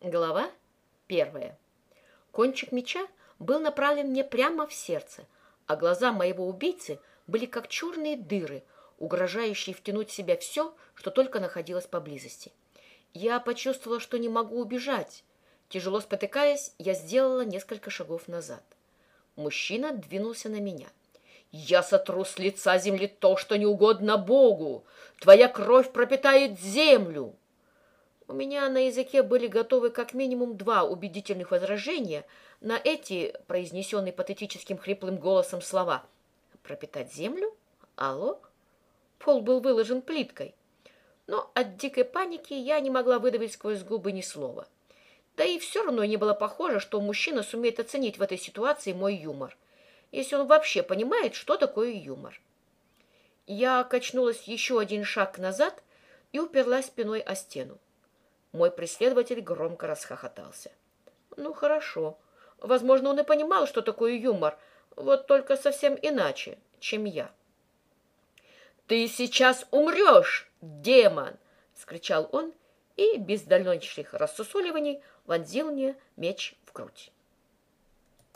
Глава первая. Кончик меча был направлен мне прямо в сердце, а глаза моего убийцы были как черные дыры, угрожающие втянуть в себя все, что только находилось поблизости. Я почувствовала, что не могу убежать. Тяжело спотыкаясь, я сделала несколько шагов назад. Мужчина двинулся на меня. «Я сотру с лица земли то, что не угодно Богу! Твоя кровь пропитает землю!» У меня на языке были готовы как минимум два убедительных возражения на эти, произнесенные патетическим хриплым голосом, слова. «Пропитать землю? Алло?» Пол был выложен плиткой. Но от дикой паники я не могла выдавить сквозь губы ни слова. Да и все равно не было похоже, что мужчина сумеет оценить в этой ситуации мой юмор, если он вообще понимает, что такое юмор. Я качнулась еще один шаг назад и уперлась спиной о стену. Мой преследователь громко расхохотался. Ну, хорошо. Возможно, он и понимал, что такое юмор, вот только совсем иначе, чем я. «Ты сейчас умрешь, демон!» — скричал он и без дальнейших рассусоливаний вонзил мне меч в грудь.